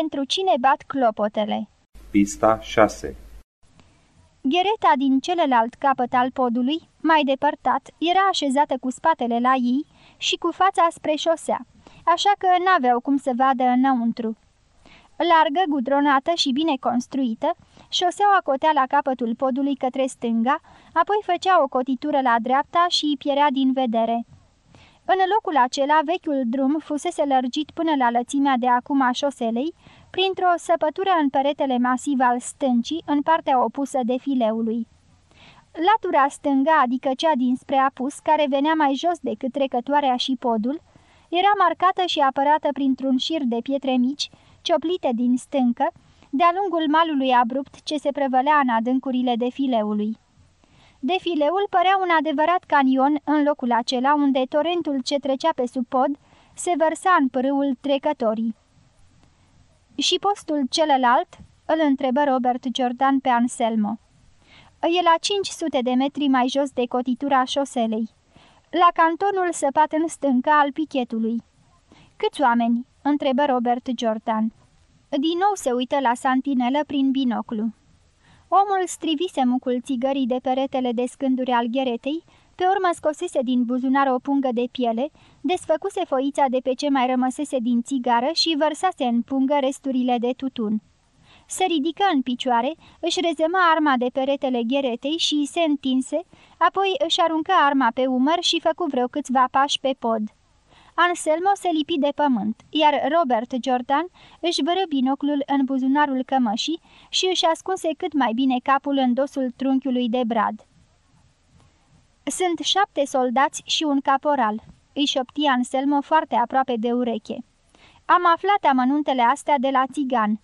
Pentru cine bat clopotele Pista 6 Ghereta din celălalt capăt al podului, mai depărtat, era așezată cu spatele la ei și cu fața spre șosea, așa că n-aveau cum să vadă înăuntru. Largă, gudronată și bine construită, șoseaua cotea la capătul podului către stânga, apoi făcea o cotitură la dreapta și îi pierea din vedere. În locul acela, vechiul drum fusese lărgit până la lățimea de acum a șoselei, printr-o săpătură în peretele masiv al stâncii, în partea opusă de fileului. Latura stânga, adică cea dinspre apus, care venea mai jos decât trecătoarea și podul, era marcată și apărată printr-un șir de pietre mici, cioplite din stâncă, de-a lungul malului abrupt ce se prevălea în adâncurile defileului. Defileul părea un adevărat canion în locul acela unde torentul ce trecea pe sub pod se vărsa în pârâul trecătorii. Și postul celălalt?" îl întrebă Robert Jordan pe Anselmo. E la 500 de metri mai jos de cotitura șoselei, la cantonul săpat în stânca al pichetului. Câți oameni?" întrebă Robert Jordan. Din nou se uită la santinelă prin binoclu. Omul strivise mucul țigării de peretele de scânduri al gheretei, pe urmă scosese din buzunar o pungă de piele, desfăcuse foița de pe ce mai rămăsese din țigară și vărsase în pungă resturile de tutun. Se ridică în picioare, își rezema arma de peretele gheretei și se întinse, apoi își aruncă arma pe umăr și făcu vreo câțiva pași pe pod. Anselmo se lipi de pământ, iar Robert Jordan își vără binoclul în buzunarul cămășii și își ascunse cât mai bine capul în dosul trunchiului de brad. Sunt șapte soldați și un caporal," îi șopti Anselmo foarte aproape de ureche. Am aflat amănuntele astea de la țigan."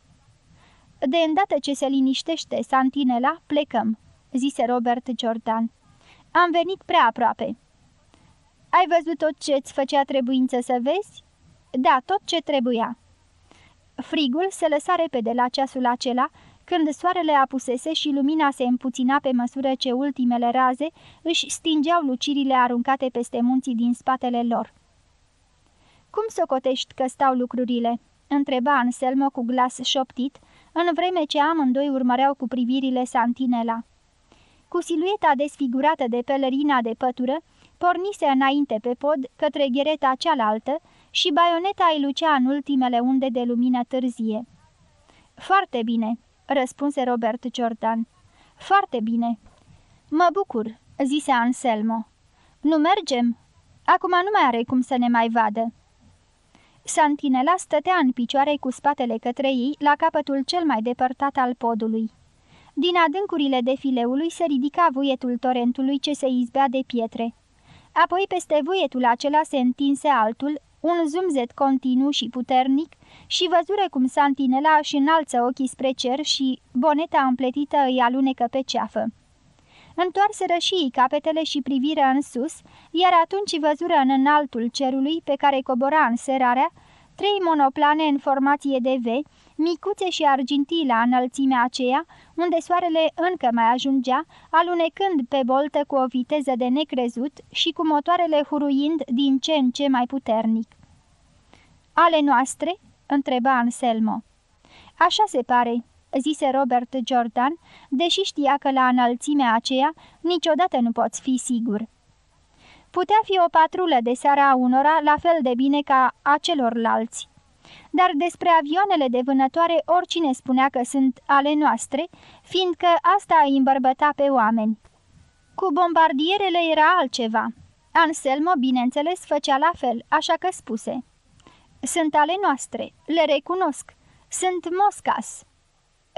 De îndată ce se liniștește santinela, plecăm," zise Robert Jordan. Am venit prea aproape." Ai văzut tot ce-ți făcea trebuință să vezi?" Da, tot ce trebuia." Frigul se lăsa repede la ceasul acela, când soarele apusese și lumina se împuțina pe măsură ce ultimele raze își stingeau lucirile aruncate peste munții din spatele lor. Cum socotești că stau lucrurile?" întreba Anselmo cu glas șoptit, în vreme ce amândoi urmăreau cu privirile santinela. Cu silueta desfigurată de pelerina de pătură, pornise înainte pe pod către ghereta cealaltă și baioneta îi lucea în ultimele unde de lumină târzie. Foarte bine," răspunse Robert Jordan. Foarte bine." Mă bucur," zise Anselmo. Nu mergem? Acum nu mai are cum să ne mai vadă." Santinela stătea în picioare cu spatele către ei, la capătul cel mai depărtat al podului. Din adâncurile defileului se ridica vuietul torentului ce se izbea de pietre. Apoi peste vuietul acela se întinse altul, un zumzet continuu și puternic și văzură cum santinela își înalță ochii spre cer și boneta împletită îi alunecă pe ceafă. Întoarseră și ei capetele și priviră în sus, iar atunci văzură în înaltul cerului pe care cobora în serarea trei monoplane în formație de V, micuțe și argintii la înălțimea aceea, unde soarele încă mai ajungea, alunecând pe boltă cu o viteză de necrezut și cu motoarele huruind din ce în ce mai puternic. Ale noastre?" întreba Anselmo. Așa se pare," zise Robert Jordan, deși știa că la înălțimea aceea niciodată nu poți fi sigur. Putea fi o patrulă de seara a unora la fel de bine ca a celorlalți. Dar despre avioanele de vânătoare oricine spunea că sunt ale noastre, fiindcă asta îi îmbărbăta pe oameni. Cu bombardierele era altceva. Anselmo, bineînțeles, făcea la fel, așa că spuse. Sunt ale noastre, le recunosc. Sunt Moscas."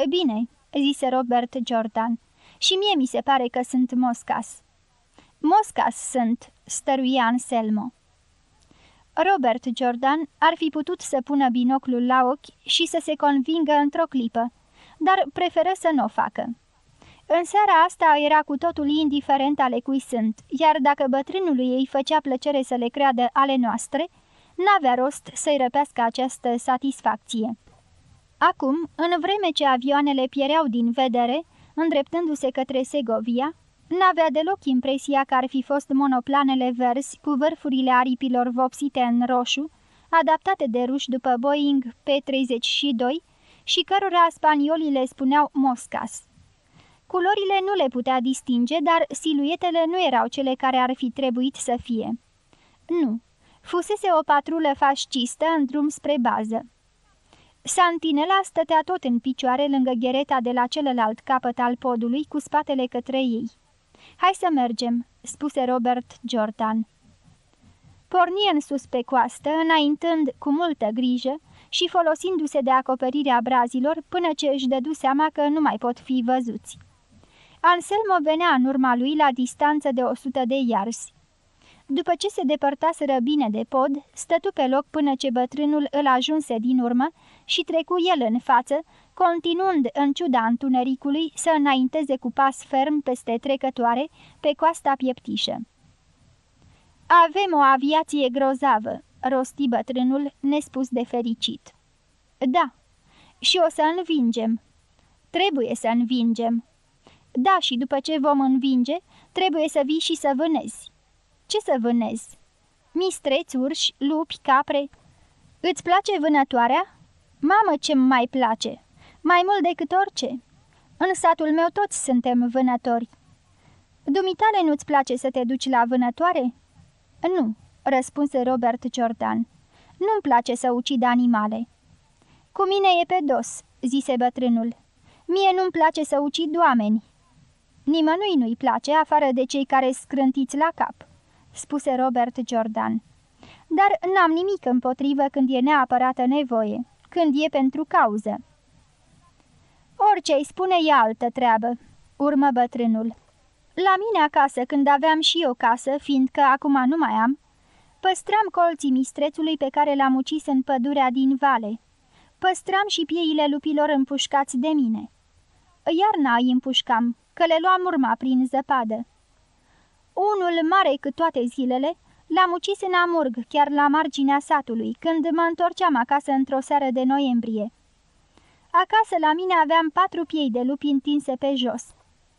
Bine," zise Robert Jordan, și mie mi se pare că sunt Moscas." Moscas sunt," stăruia Anselmo. Robert Jordan ar fi putut să pună binoclul la ochi și să se convingă într-o clipă, dar preferă să nu o facă. În seara asta era cu totul indiferent ale cui sunt, iar dacă bătrânului ei făcea plăcere să le creadă ale noastre, n-avea rost să-i răpească această satisfacție. Acum, în vreme ce avioanele piereau din vedere, îndreptându-se către Segovia, N-avea deloc impresia că ar fi fost monoplanele verzi cu vârfurile aripilor vopsite în roșu, adaptate de ruși după Boeing P-32 și cărora spaniolii le spuneau Moscas. Culorile nu le putea distinge, dar siluetele nu erau cele care ar fi trebuit să fie. Nu, fusese o patrulă fascistă în drum spre bază. Santinela stătea tot în picioare lângă ghereta de la celălalt capăt al podului, cu spatele către ei. Hai să mergem," spuse Robert Jordan. Porni în sus pe coastă, înaintând cu multă grijă și folosindu-se de acoperirea brazilor până ce își dădu seama că nu mai pot fi văzuți. Anselmo venea în urma lui la distanță de o sută de iarzi. După ce se depărtaseră bine de pod, stătu pe loc până ce bătrânul îl ajunse din urmă și trecu el în față, continuând în ciuda întunericului să înainteze cu pas ferm peste trecătoare pe coasta pieptișă. Avem o aviație grozavă," rosti bătrânul, nespus de fericit. Da, și o să învingem. Trebuie să învingem. Da, și după ce vom învinge, trebuie să vii și să vânezi. Ce să vânezi? Mistreți, urși, lupi, capre. Îți place vânătoarea? Mamă, ce mai place! Mai mult decât orice. În satul meu toți suntem vânători. Dumitale nu-ți place să te duci la vânătoare? Nu, răspunse Robert Jordan. Nu-mi place să ucid animale. Cu mine e pe dos, zise bătrânul. Mie nu-mi place să ucid oameni. Nimănui nu-i place, afară de cei care scrântiți la cap, spuse Robert Jordan. Dar n-am nimic împotrivă când e neapărată nevoie, când e pentru cauză. Orice îi spune e altă treabă, urmă bătrânul. La mine acasă, când aveam și eu casă, fiindcă acum nu mai am, păstram colții mistrețului pe care l-am ucis în pădurea din vale. Păstram și pieile lupilor împușcați de mine. Iarna îi împușcam, că le luam urma prin zăpadă. Unul mare cât toate zilele, l-am ucis în amurg, chiar la marginea satului, când mă întorceam acasă într-o seară de noiembrie. Acasă la mine aveam patru piei de lupi întinse pe jos.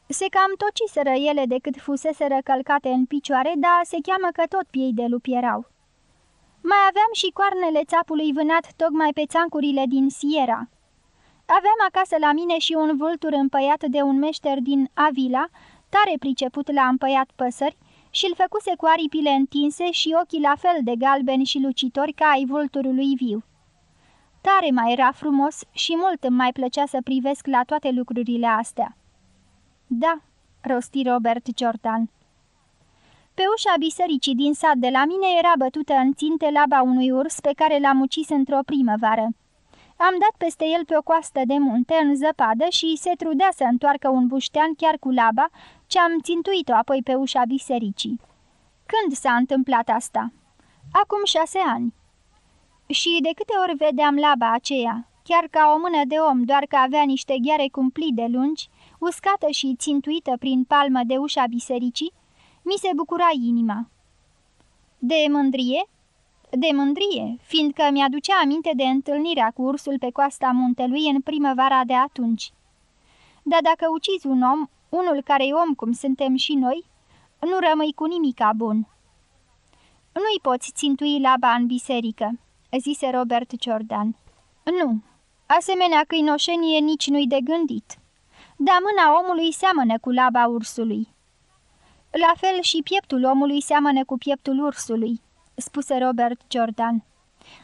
Se cam tociseră ele decât fuseseră călcate în picioare, dar se cheamă că tot piei de lupi erau. Mai aveam și coarnele țapului vânat tocmai pe țancurile din Sierra. Aveam acasă la mine și un vultur împăiat de un meșter din Avila, tare priceput la împăiat păsări, și îl făcuse cu aripile întinse și ochii la fel de galbeni și lucitori ca ai vulturului viu. Tare mai era frumos și mult îmi mai plăcea să privesc la toate lucrurile astea. Da, rosti Robert Jordan. Pe ușa bisericii din sat de la mine era bătută în ținte laba unui urs pe care l-am ucis într-o primăvară. Am dat peste el pe o coastă de munte în zăpadă și se trudea să întoarcă un buștean chiar cu laba, ce am țintuit-o apoi pe ușa bisericii. Când s-a întâmplat asta? Acum șase ani. Și de câte ori vedeam laba aceea, chiar ca o mână de om, doar că avea niște gheare cumpli de lungi, uscată și țintuită prin palmă de ușa bisericii, mi se bucura inima. De mândrie? De mândrie, fiindcă mi-aducea aminte de întâlnirea cu ursul pe coasta muntelui în primăvara de atunci. Dar dacă ucizi un om, unul care e om cum suntem și noi, nu rămâi cu nimica bun. Nu-i poți țintui laba în biserică, zise Robert Jordan. Nu, asemenea câinoșenie nici nu-i de gândit. Dar mâna omului seamănă cu laba ursului. La fel și pieptul omului seamănă cu pieptul ursului spuse Robert Jordan.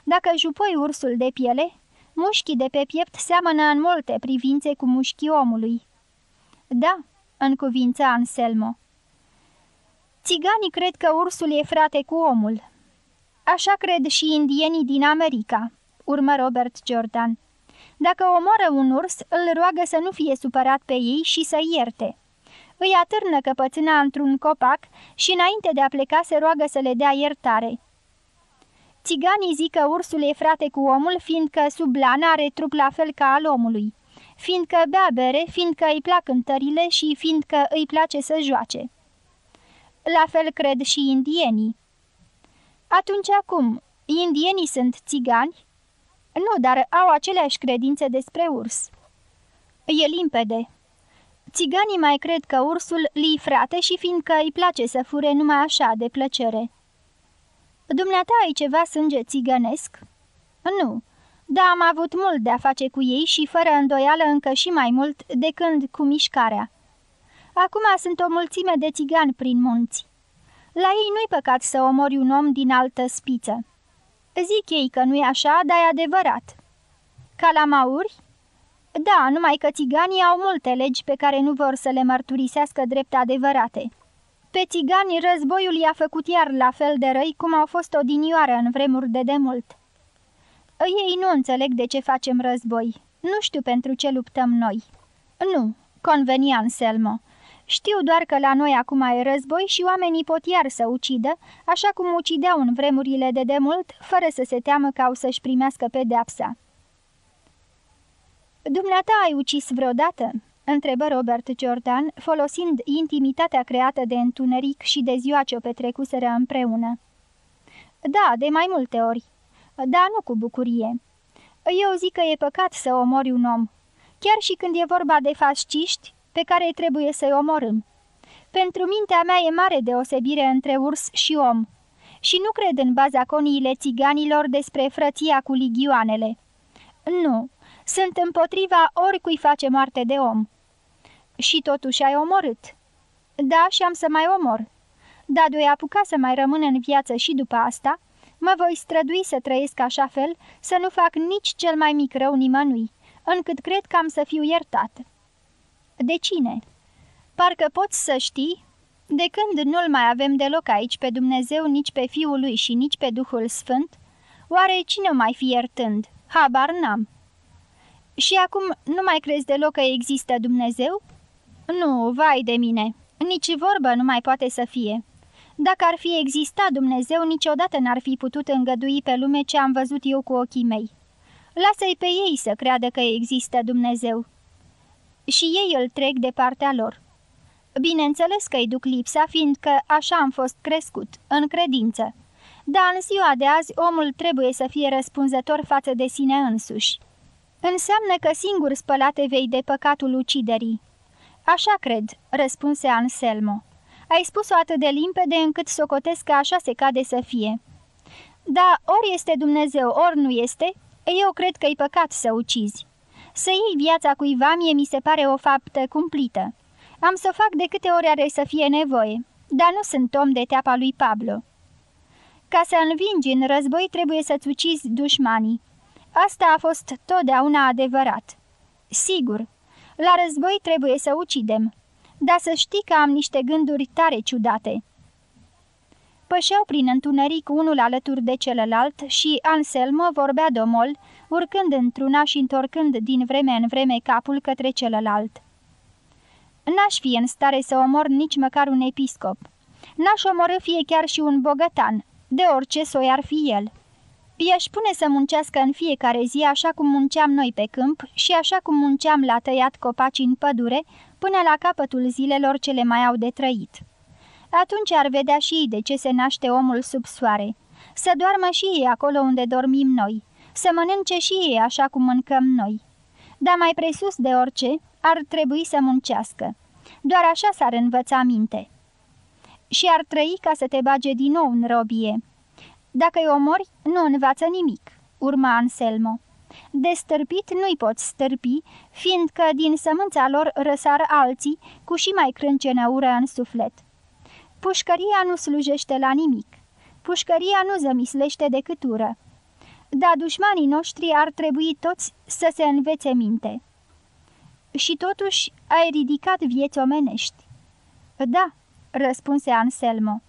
Dacă jupoi ursul de piele, mușchii de pe piept seamănă în multe privințe cu mușchii omului. Da, în cuvință Anselmo. Țiganii cred că ursul e frate cu omul. Așa cred și indienii din America, urmă Robert Jordan. Dacă omoară un urs, îl roagă să nu fie supărat pe ei și să ierte. Îi atârnă căpățâna într-un copac și înainte de a pleca se roagă să le dea iertare. Țiganii zic că ursul e frate cu omul, fiindcă sub lana are trup la fel ca al omului, fiindcă bea bere, fiindcă îi plac cântările și fiindcă îi place să joace. La fel cred și indienii. Atunci acum, indienii sunt țigani? Nu, dar au aceleași credințe despre urs. E limpede. Țiganii mai cred că ursul li frate și fiindcă îi place să fure numai așa, de plăcere. Dumneata ai ceva sânge țigănesc?" Nu, dar am avut mult de a face cu ei și fără îndoială încă și mai mult de când cu mișcarea. Acum sunt o mulțime de țigani prin munți. La ei nu-i păcat să omori un om din altă spiță. Zic ei că nu-i așa, dar e adevărat. Ca la mauri? Da, numai că țiganii au multe legi pe care nu vor să le mărturisească drept adevărate. Pe țigani războiul i-a făcut iar la fel de răi cum au fost odinioară în vremuri de demult. Ei nu înțeleg de ce facem război. Nu știu pentru ce luptăm noi. Nu, convenia Anselmo. Știu doar că la noi acum e război și oamenii pot iar să ucidă, așa cum ucideau în vremurile de demult, fără să se teamă că au să-și primească pedeapsa. Dumneata ai ucis vreodată?" întrebă Robert Jordan, folosind intimitatea creată de întuneric și de ziua ce o petrecuseră împreună. Da, de mai multe ori. Da, nu cu bucurie. Eu zic că e păcat să omori un om, chiar și când e vorba de fasciști pe care trebuie să-i omorâm. Pentru mintea mea e mare deosebire între urs și om și nu cred în baza coniile țiganilor despre frăția cu ligioanele. Nu, sunt împotriva oricui face moarte de om. Și totuși ai omorât. Da, și am să mai omor. Dar de apuca să mai rămân în viață și după asta, mă voi strădui să trăiesc așa fel, să nu fac nici cel mai mic rău nimănui, încât cred că am să fiu iertat. De cine? Parcă poți să știi? De când nu-L mai avem deloc aici pe Dumnezeu, nici pe Fiul lui și nici pe Duhul Sfânt, oare cine o mai fi iertând? Habar n-am. Și acum nu mai crezi deloc că există Dumnezeu? Nu, vai de mine, nici vorbă nu mai poate să fie. Dacă ar fi existat Dumnezeu, niciodată n-ar fi putut îngădui pe lume ce am văzut eu cu ochii mei. Lasă-i pe ei să creadă că există Dumnezeu. Și ei îl trec de partea lor. Bineînțeles că îi duc lipsa, fiindcă așa am fost crescut, în credință. Dar în ziua de azi omul trebuie să fie răspunzător față de sine însuși. Înseamnă că singur spălate vei de păcatul uciderii. Așa cred, răspunse Anselmo. Ai spus-o atât de limpede încât socotesc că așa se cade să fie. Da, ori este Dumnezeu, ori nu este, eu cred că-i păcat să ucizi. Să iei viața cuiva mie mi se pare o faptă cumplită. Am să fac de câte ori are să fie nevoie, dar nu sunt om de teapa lui Pablo. Ca să învingi în război trebuie să-ți ucizi dușmanii. Asta a fost totdeauna adevărat. Sigur, la război trebuie să ucidem, dar să știi că am niște gânduri tare ciudate. Pășeau prin întuneric unul alături de celălalt și Anselmo vorbea domol, urcând într-una și întorcând din vreme în vreme capul către celălalt. N-aș fi în stare să omor nici măcar un episcop. N-aș omorâ fie chiar și un bogătan, de orice soi ar fi el. I-aș pune să muncească în fiecare zi așa cum munceam noi pe câmp și așa cum munceam la tăiat copaci în pădure până la capătul zilelor ce le mai au de trăit. Atunci ar vedea și ei de ce se naște omul sub soare. Să doarmă și ei acolo unde dormim noi, să mănânce și ei așa cum mâncăm noi. Dar mai presus de orice, ar trebui să muncească. Doar așa s-ar învăța minte. Și ar trăi ca să te bage din nou în robie dacă îi omori, nu învață nimic, urma Anselmo. De stârpit nu-i poți stârpi, fiindcă din sămânța lor răsar alții cu și mai crâncenă ură în suflet. Pușcăria nu slujește la nimic. Pușcăria nu zămislește decât ură. Dar dușmanii noștri ar trebui toți să se învețe minte. Și totuși ai ridicat vieți omenești. Da, răspunse Anselmo.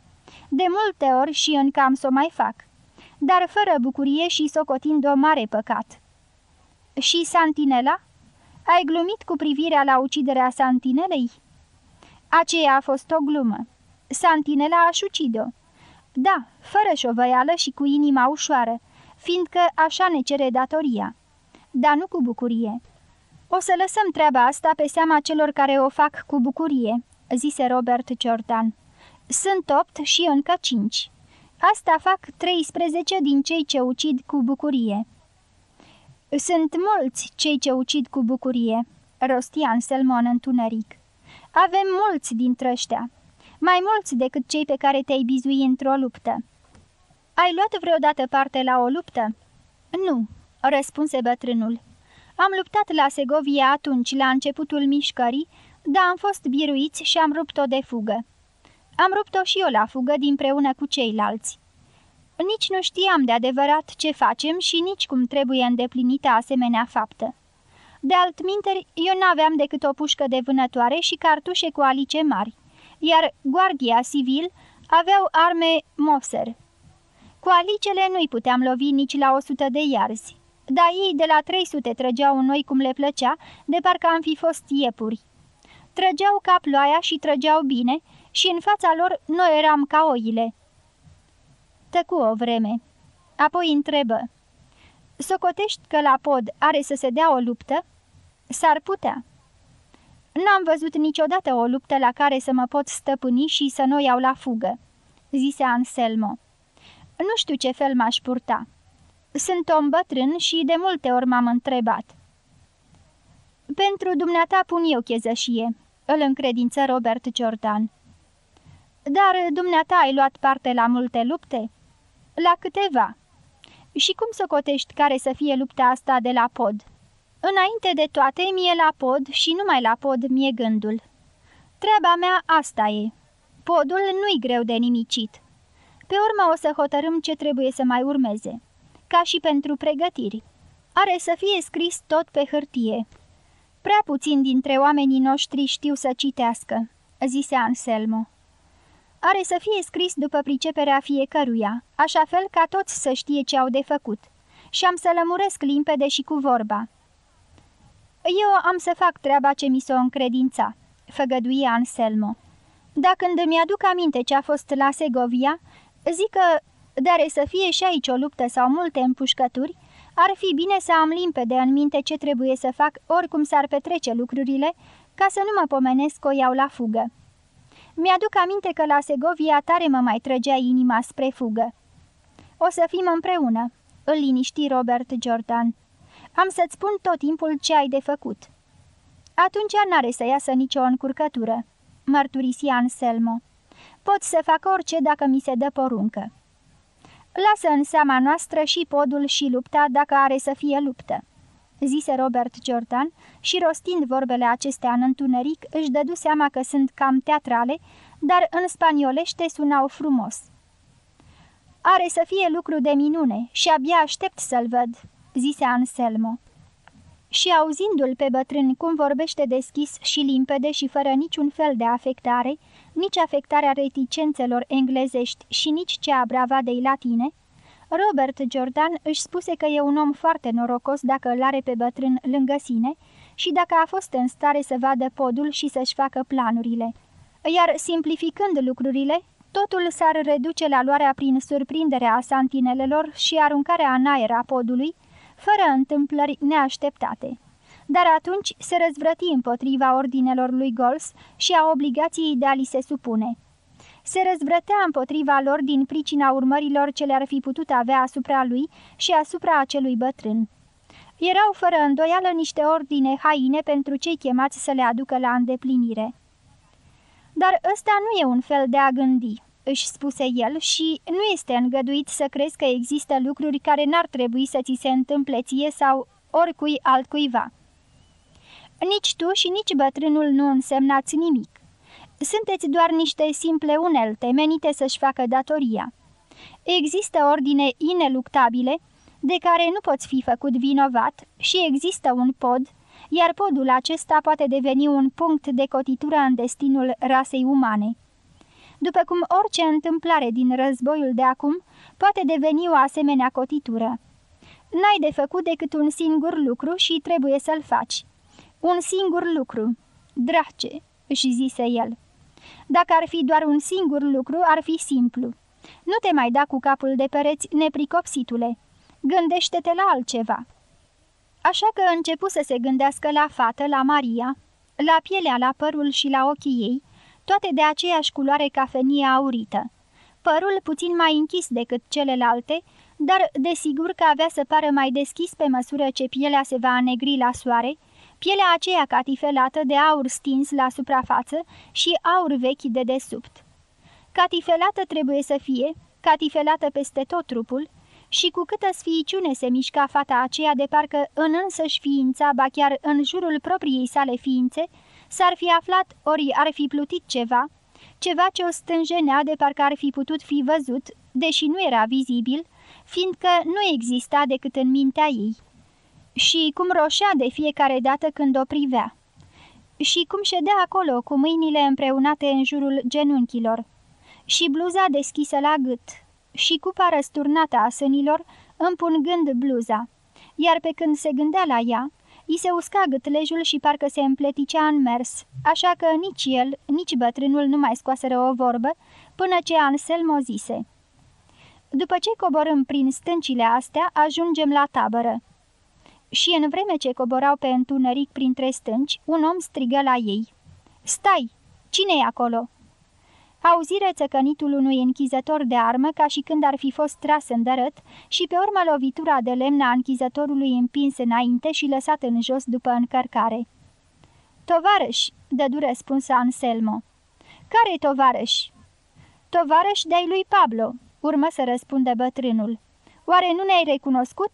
De multe ori și încă am să o mai fac, dar fără bucurie și socotind o mare păcat. Și Santinela? Ai glumit cu privirea la uciderea Santinelei? Aceea a fost o glumă. Santinela a ucide-o. Da, fără șovăială și cu inima ușoară, fiindcă așa ne cere datoria. Dar nu cu bucurie. O să lăsăm treaba asta pe seama celor care o fac cu bucurie, zise Robert Jordan. Sunt opt și încă cinci. Asta fac 13 din cei ce ucid cu bucurie. Sunt mulți cei ce ucid cu bucurie, rosti Anselmo în întuneric. Avem mulți dintre ăștia, mai mulți decât cei pe care te-ai bizui într-o luptă. Ai luat vreodată parte la o luptă?" Nu," răspunse bătrânul. Am luptat la Segovia atunci, la începutul mișcării, dar am fost biruiți și am rupt-o de fugă. Am rupt-o și eu la fugă dinpreună cu ceilalți. Nici nu știam de adevărat ce facem și nici cum trebuie îndeplinită asemenea faptă. De altminteri, eu n-aveam decât o pușcă de vânătoare și cartușe cu alice mari, iar guardia civil aveau arme Moser. Cu alicele nu-i puteam lovi nici la 100 de iarzi, dar ei de la 300 trăgeau în noi cum le plăcea, de parcă am fi fost iepuri. Trăgeau ca ploaia și trăgeau bine și în fața lor noi eram ca oile. Tăcu o vreme. Apoi întrebă. Socotești că la pod are să se dea o luptă? S-ar putea. N-am văzut niciodată o luptă la care să mă pot stăpâni și să nu iau la fugă, zise Anselmo. Nu știu ce fel m-aș purta. Sunt om bătrân și de multe ori m-am întrebat. Pentru dumneata pun eu chezășie, îl încredință Robert Jordan. Dar dumneata ai luat parte la multe lupte? La câteva. Și cum să cotești care să fie lupta asta de la pod? Înainte de toate, mie la pod și numai la pod mie gândul. Treaba mea asta e. Podul nu-i greu de nimicit. Pe urmă o să hotărâm ce trebuie să mai urmeze. Ca și pentru pregătiri. Are să fie scris tot pe hârtie. Prea puțin dintre oamenii noștri știu să citească, zise Anselmo. Are să fie scris după priceperea fiecăruia, așa fel ca toți să știe ce au de făcut. Și am să lămuresc limpede și cu vorba. Eu am să fac treaba ce mi s-o încredința, făgăduie Anselmo. Dacă când îmi aduc aminte ce a fost la Segovia, zic că, dar să fie și aici o luptă sau multe împușcături, ar fi bine să am limpede în minte ce trebuie să fac oricum s-ar petrece lucrurile, ca să nu mă pomenesc o iau la fugă. Mi-aduc aminte că la Segovia tare mă mai trăgea inima spre fugă. O să fim împreună, îl liniști Robert Jordan. Am să-ți spun tot timpul ce ai de făcut." Atunci n-are să iasă nicio încurcătură," mărturisi Anselmo. Pot să fac orice dacă mi se dă poruncă." Lasă în seama noastră și podul și lupta dacă are să fie luptă," zise Robert Jordan și rostind vorbele acestea în întuneric își dădu seama că sunt cam teatrale, dar în spaniolește sunau frumos. Are să fie lucru de minune și abia aștept să-l văd," zise Anselmo. Și auzindu-l pe bătrân cum vorbește deschis și limpede și fără niciun fel de afectare, nici afectarea reticențelor englezești și nici cea a bravadei latine, Robert Jordan își spuse că e un om foarte norocos dacă îl are pe bătrân lângă sine și dacă a fost în stare să vadă podul și să-și facă planurile. Iar simplificând lucrurile, totul s-ar reduce la luarea prin surprinderea a santinelelor și aruncarea în aer a podului, fără întâmplări neașteptate. Dar atunci se răzvrăti împotriva ordinelor lui Gols și a obligației de a li se supune. Se răzvrătea împotriva lor din pricina urmărilor ce le-ar fi putut avea asupra lui și asupra acelui bătrân. Erau fără îndoială niște ordine haine pentru cei chemați să le aducă la îndeplinire. Dar ăsta nu e un fel de a gândi, își spuse el, și nu este îngăduit să crezi că există lucruri care n-ar trebui să ți se întâmple ție sau oricui altcuiva. Nici tu și nici bătrânul nu însemnați nimic. Sunteți doar niște simple unelte menite să-și facă datoria. Există ordine ineluctabile de care nu poți fi făcut vinovat și există un pod, iar podul acesta poate deveni un punct de cotitură în destinul rasei umane după cum orice întâmplare din războiul de acum poate deveni o asemenea cotitură. N-ai de făcut decât un singur lucru și trebuie să-l faci. Un singur lucru. Drace, își zise el. Dacă ar fi doar un singur lucru, ar fi simplu. Nu te mai da cu capul de pereți, nepricopsitule. Gândește-te la altceva. Așa că începu să se gândească la fată, la Maria, la pielea, la părul și la ochii ei, toate de aceeași culoare cafenie aurită. Părul puțin mai închis decât celelalte, dar desigur că avea să pară mai deschis pe măsură ce pielea se va anegri la soare, pielea aceea catifelată de aur stins la suprafață și aur vechi de desubt. Catifelată trebuie să fie, catifelată peste tot trupul, și cu câtă sfiiciune se mișca fata aceea de parcă în însăși ființa, ba chiar în jurul propriei sale ființe, s-ar fi aflat ori ar fi plutit ceva, ceva ce o stânjenea de parcă ar fi putut fi văzut, deși nu era vizibil, fiindcă nu exista decât în mintea ei. Și cum roșea de fiecare dată când o privea. Și cum ședea acolo cu mâinile împreunate în jurul genunchilor. Și bluza deschisă la gât. Și cupa răsturnată a sânilor, împungând bluza. Iar pe când se gândea la ea, I se usca gâtlejul și parcă se împleticea în mers, așa că nici el, nici bătrânul nu mai scoaseră o vorbă, până ce Anselmo zise. După ce coborâm prin stâncile astea, ajungem la tabără. Și în vreme ce coborau pe întuneric printre stânci, un om strigă la ei. Stai! cine e acolo?" Auzire țăcănitul unui închizător de armă ca și când ar fi fost tras în dărât și pe urmă lovitura de lemn a închizătorului împins înainte și lăsat în jos după încărcare. Tovarăș, dădu răspuns Anselmo. Care-i tovarăș? Tovarăș de-ai lui Pablo, urmă să răspunde bătrânul. Oare nu ne-ai recunoscut?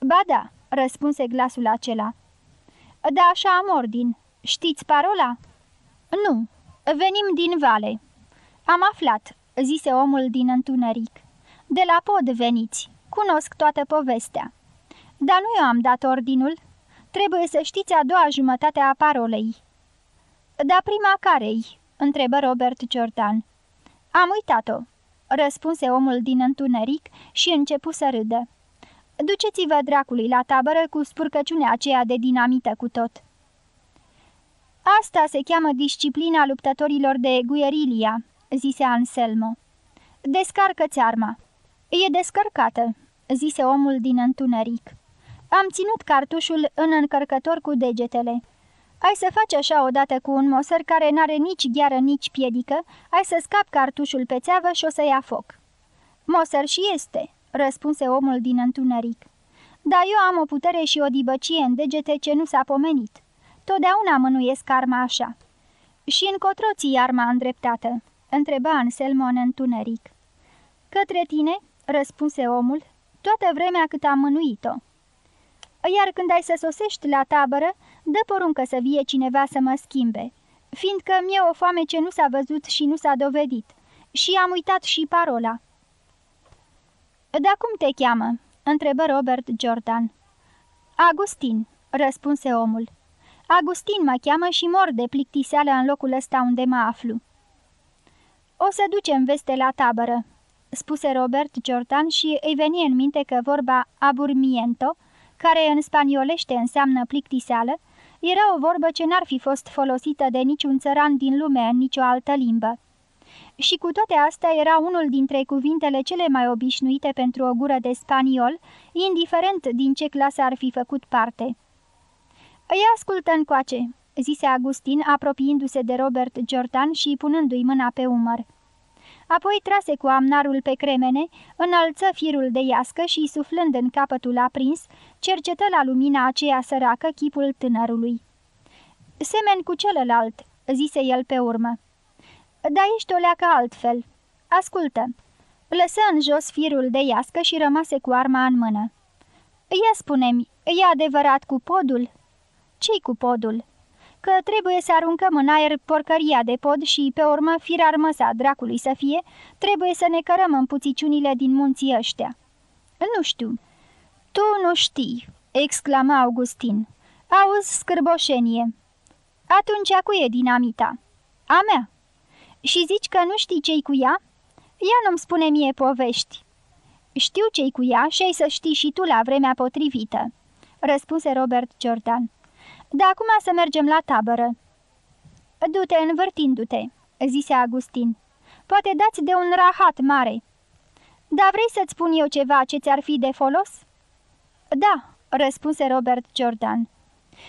Ba da, răspunse glasul acela. Da, așa am ordin. Știți parola? Nu, venim din vale. Am aflat, zise omul din întuneric. De la pod veniți, cunosc toată povestea. Dar nu eu am dat ordinul. Trebuie să știți a doua jumătate a parolei. Da prima carei? întrebă Robert Jordan. Am uitat-o, răspunse omul din întuneric și începu să râdă. Duceți-vă dracului la tabără cu spurcăciunea aceea de dinamită cu tot. Asta se cheamă disciplina luptătorilor de guerilia, zise Anselmo. Descarcă-ți arma." E descărcată," zise omul din întuneric. Am ținut cartușul în încărcător cu degetele. Ai să faci așa odată cu un mosăr care n-are nici gheară, nici piedică, ai să scap cartușul pe țeavă și o să ia foc." Mosăr și este," răspunse omul din întuneric. Dar eu am o putere și o dibăcie în degete ce nu s-a pomenit. Totdeauna mânuiesc arma așa." Și încotro ții arma îndreptată?" Întreba Anselmo în întuneric. Către tine?" răspunse omul, toată vremea cât am mânuit-o. Iar când ai să sosești la tabără, dă poruncă să vie cineva să mă schimbe, fiindcă mi-e o foame ce nu s-a văzut și nu s-a dovedit, și am uitat și parola." Dar cum te cheamă?" întrebă Robert Jordan. Agustin," răspunse omul. Agustin mă cheamă și mor de plictiseală în locul ăsta unde mă aflu." O să ducem veste la tabără," spuse Robert Jordan și îi veni în minte că vorba aburmiento, care în spaniolește înseamnă plictiseală, era o vorbă ce n-ar fi fost folosită de niciun țăran din lume în nicio altă limbă. Și cu toate astea era unul dintre cuvintele cele mai obișnuite pentru o gură de spaniol, indiferent din ce clasă ar fi făcut parte. Îi ascultă încoace, zise Agustin, apropiindu-se de Robert Jordan și punându-i mâna pe umăr. Apoi trase cu amnarul pe cremene, înălță firul de iască și, suflând în capătul aprins, cercetă la lumina aceea săracă chipul tânărului. Semen cu celălalt, zise el pe urmă. Da, ești o leacă altfel. Ascultă. Lăsă în jos firul de iască și rămase cu arma în mână. Ia spune-mi, e adevărat cu podul?" Ce-i cu podul?" Că trebuie să aruncăm în aer porcăria de pod și, pe urmă, fir armăsa dracului să fie, trebuie să ne cărăm în puțiciunile din munții ăștia. Nu știu. Tu nu știi, exclama Augustin. Auzi scârboșenie. Atunci a cui e dinamita? A mea. Și zici că nu știi ce-i cu ea? Ea nu-mi spune mie povești. Știu ce-i cu ea și ai să știi și tu la vremea potrivită, răspunse Robert Jordan. Da acum să mergem la tabără." Du-te învârtindu-te," zise Agustin. Poate dați de un rahat mare." Da vrei să-ți spun eu ceva ce ți-ar fi de folos?" Da," răspunse Robert Jordan.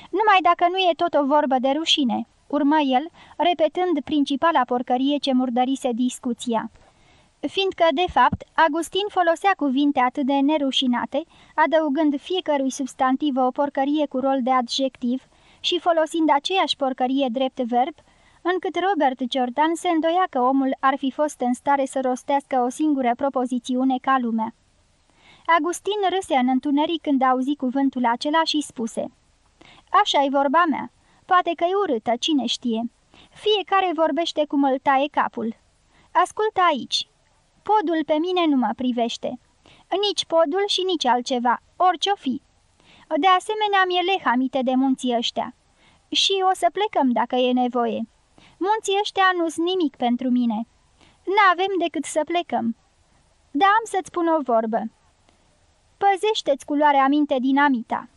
Numai dacă nu e tot o vorbă de rușine," urmă el, repetând principala porcărie ce murdărise discuția fiindcă, de fapt, Agustin folosea cuvinte atât de nerușinate, adăugând fiecărui substantiv o porcărie cu rol de adjectiv și folosind aceeași porcărie drept verb, încât Robert Jordan se îndoia că omul ar fi fost în stare să rostească o singură propozițiune ca lumea. Agustin râse în întuneric când auzi cuvântul acela și spuse Așa-i vorba mea. Poate că e urâtă, cine știe. Fiecare vorbește cum îl taie capul. Ascultă aici. Podul pe mine nu mă privește. Nici podul și nici altceva, orice-o fi. De asemenea, mi-e lehamite de munții ăștia. Și o să plecăm dacă e nevoie. Munții ăștia nu sunt nimic pentru mine. N-avem decât să plecăm. Da, am să-ți spun o vorbă. Păzește-ți culoarea minte dinamita.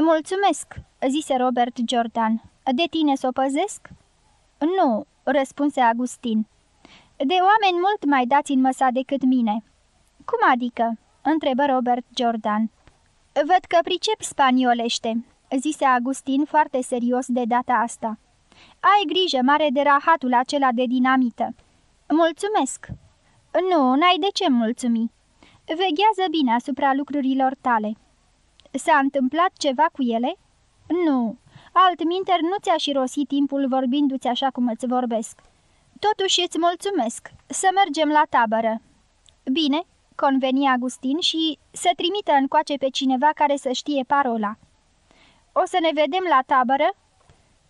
Mulțumesc, zise Robert Jordan. De tine să o păzesc? Nu, răspunse Agustin. De oameni mult mai dați în măsa decât mine. Cum adică? întrebă Robert Jordan. Văd că pricep spaniolește, zise Agustin foarte serios de data asta. Ai grijă mare de rahatul acela de dinamită. Mulțumesc. Nu, n-ai de ce mulțumi. Veghează bine asupra lucrurilor tale. S-a întâmplat ceva cu ele? Nu. Altminter nu ți-a și rosit timpul vorbindu-ți așa cum îți vorbesc. Totuși îți mulțumesc. Să mergem la tabără. Bine, conveni Agustin și să trimită încoace pe cineva care să știe parola. O să ne vedem la tabără?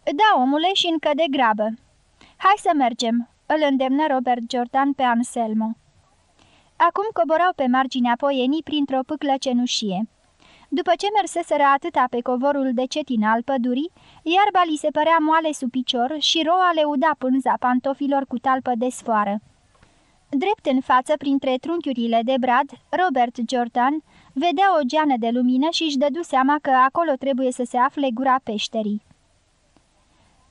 Da, omule, și încă de grabă. Hai să mergem, îl îndemnă Robert Jordan pe Anselmo. Acum coborau pe marginea poienii printr-o pâclă cenușie. După ce merseseră atâta pe covorul de cetin al pădurii, iarba li se părea moale sub picior și roa le uda pânza pantofilor cu talpă de sfoară. Drept în față, printre trunchiurile de brad, Robert Jordan vedea o geană de lumină și își dădu seama că acolo trebuie să se afle gura peșterii.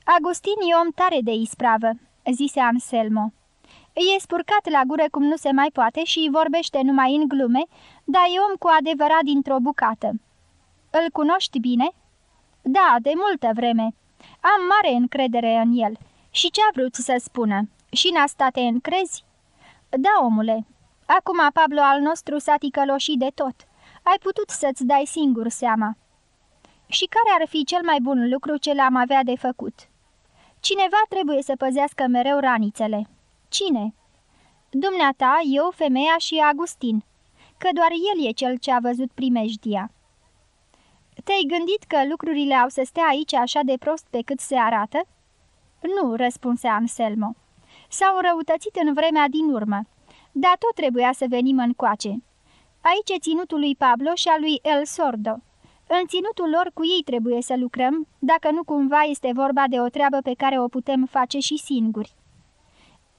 Agustin e om tare de ispravă," zise Anselmo. E spurcat la gură cum nu se mai poate și vorbește numai în glume, dar e om cu adevărat dintr-o bucată. Îl cunoști bine?" Da, de multă vreme. Am mare încredere în el. Și ce-a vrut să spună? Și în asta te încrezi?" Da, omule. Acum Pablo al nostru s-a ticăloșit de tot. Ai putut să-ți dai singur seama." Și care ar fi cel mai bun lucru ce l-am avea de făcut?" Cineva trebuie să păzească mereu ranițele." Cine?" Dumneata, eu, femeia și Agustin, că doar el e cel ce a văzut primejdia." Te-ai gândit că lucrurile au să stea aici așa de prost pe cât se arată?" Nu," răspunse Anselmo. S-au înrăutățit în vremea din urmă, dar tot trebuia să venim încoace. Aici e ținutul lui Pablo și al lui El Sordo. În ținutul lor cu ei trebuie să lucrăm, dacă nu cumva este vorba de o treabă pe care o putem face și singuri."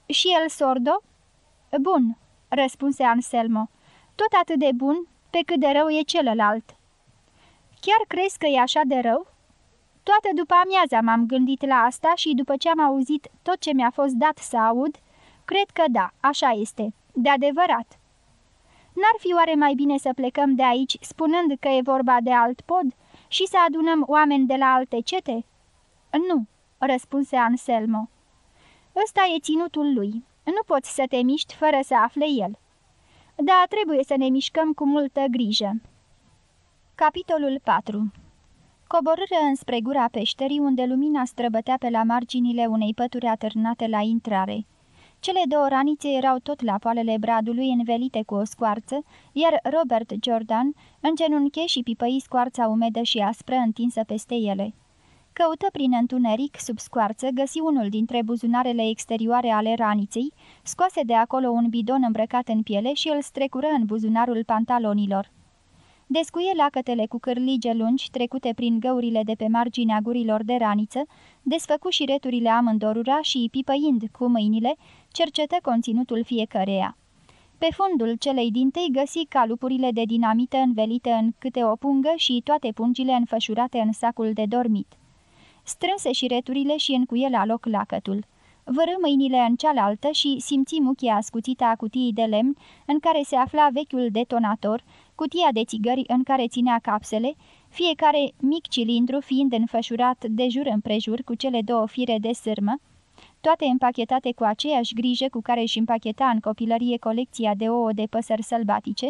Și el sordo?" Bun," răspunse Anselmo. Tot atât de bun, pe cât de rău e celălalt." Chiar crezi că e așa de rău?" Toată după amiaza m-am gândit la asta și după ce am auzit tot ce mi-a fost dat să aud, cred că da, așa este, de adevărat." N-ar fi oare mai bine să plecăm de aici, spunând că e vorba de alt pod și să adunăm oameni de la alte cete?" Nu," răspunse Anselmo. Ăsta e ținutul lui. Nu poți să te miști fără să afle el. Da, trebuie să ne mișcăm cu multă grijă. Capitolul 4 Coborâre înspre gura peșterii, unde lumina străbătea pe la marginile unei pături atârnate la intrare. Cele două ranițe erau tot la poalele bradului învelite cu o scoarță, iar Robert Jordan îngenunche și pipăi scoarța umedă și aspră întinsă peste ele. Căută prin întuneric, sub scoarță, găsi unul dintre buzunarele exterioare ale raniței, scoase de acolo un bidon îmbrăcat în piele și îl strecură în buzunarul pantalonilor. Descuie lacătele cu cârlige lungi trecute prin găurile de pe marginea gurilor de raniță, desfăcu și returile amândorura și, pipăind cu mâinile, cercetă conținutul fiecăreia. Pe fundul celei dintei găsi calupurile de dinamită învelite în câte o pungă și toate pungile înfășurate în sacul de dormit strânse și returile și încuie la loc lacătul. Vără mâinile în cealaltă și simți muchia ascuțită a cutiei de lemn în care se afla vechiul detonator, cutia de țigări în care ținea capsele, fiecare mic cilindru fiind înfășurat de jur împrejur cu cele două fire de sârmă, toate împachetate cu aceeași grijă cu care își împacheta în copilărie colecția de ouă de păsări sălbatice,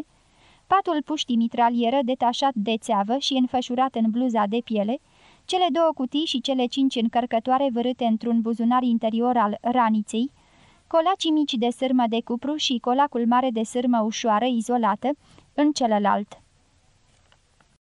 patul puștii mitralieră detașat de țeavă și înfășurat în bluza de piele, cele două cutii și cele cinci încărcătoare vărâte într-un buzunar interior al raniței, colacii mici de sârmă de cupru și colacul mare de sârmă ușoară, izolată, în celălalt.